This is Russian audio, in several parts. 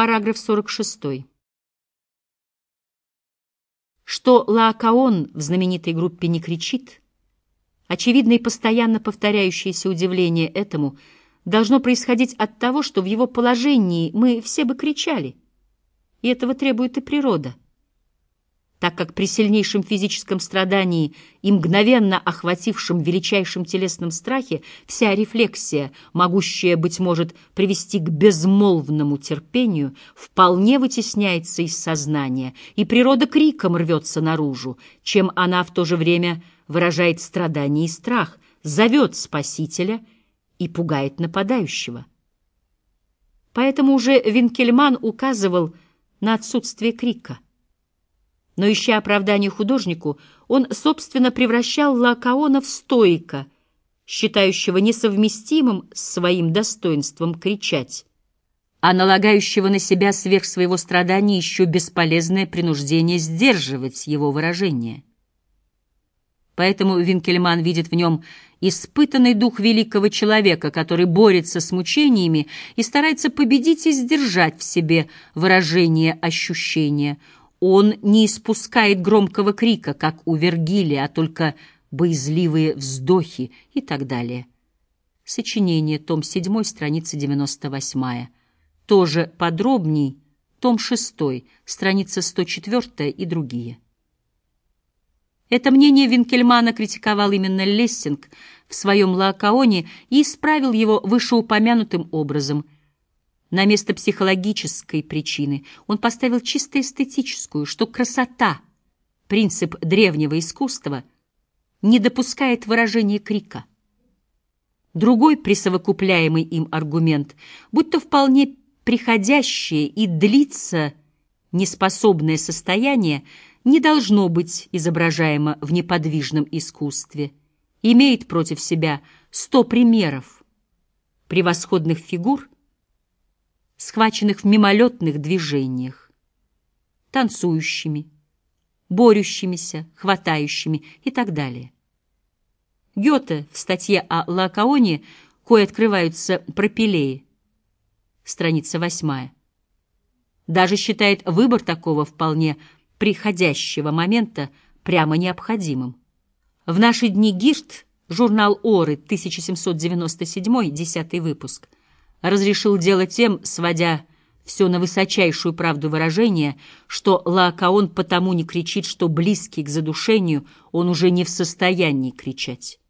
Параграф 46. Что Лаокаон в знаменитой группе не кричит, очевидно и постоянно повторяющееся удивление этому должно происходить от того, что в его положении мы все бы кричали, и этого требует и природа так как при сильнейшем физическом страдании и мгновенно охватившем величайшем телесном страхе вся рефлексия, могущая, быть может, привести к безмолвному терпению, вполне вытесняется из сознания, и природа криком рвется наружу, чем она в то же время выражает страдание и страх, зовет Спасителя и пугает нападающего. Поэтому уже Винкельман указывал на отсутствие крика — но, ища оправдание художнику, он, собственно, превращал Лакаона в стоика, считающего несовместимым с своим достоинством кричать, а налагающего на себя сверх своего страдания еще бесполезное принуждение сдерживать его выражение. Поэтому Винкельман видит в нем испытанный дух великого человека, который борется с мучениями и старается победить и сдержать в себе выражение ощущения – он не испускает громкого крика, как у Вергилия, а только боязливые вздохи и так далее. Сочинение, том 7, страница 98. Тоже подробней, том 6, страница 104 и другие. Это мнение Винкельмана критиковал именно Лессинг в своем Лаокаоне и исправил его вышеупомянутым образом – на место психологической причины он поставил чисто эстетическую, что красота, принцип древнего искусства, не допускает выражения крика. Другой присовокупляемый им аргумент, будь то вполне приходящее и длится неспособное состояние, не должно быть изображаемо в неподвижном искусстве, имеет против себя сто примеров превосходных фигур, схваченных в мимолетных движениях, танцующими, борющимися, хватающими и так далее. Гёте в статье о Лакаоне, кое открываются пропилеи, страница восьмая, даже считает выбор такого вполне приходящего момента прямо необходимым. В наши дни Гирт, журнал Оры, 1797, десятый выпуск – разрешил делать тем, сводя все на высочайшую правду выражения, что Лаокаон потому не кричит, что близкий к задушению он уже не в состоянии кричать.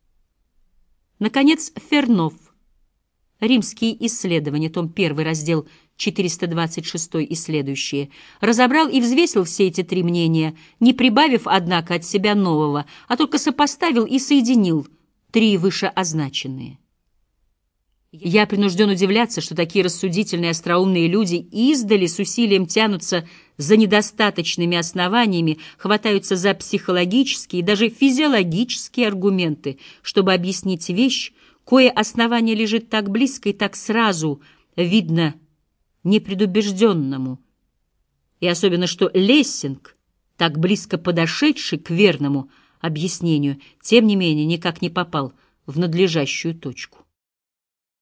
Наконец, Фернов. Римские исследования, том 1, раздел 426 и следующие, разобрал и взвесил все эти три мнения, не прибавив, однако, от себя нового, а только сопоставил и соединил три вышеозначенные. Я принужден удивляться, что такие рассудительные остроумные люди издали с усилием тянутся за недостаточными основаниями, хватаются за психологические и даже физиологические аргументы, чтобы объяснить вещь, кое основание лежит так близко и так сразу видно непредубежденному. И особенно, что Лессинг, так близко подошедший к верному объяснению, тем не менее никак не попал в надлежащую точку.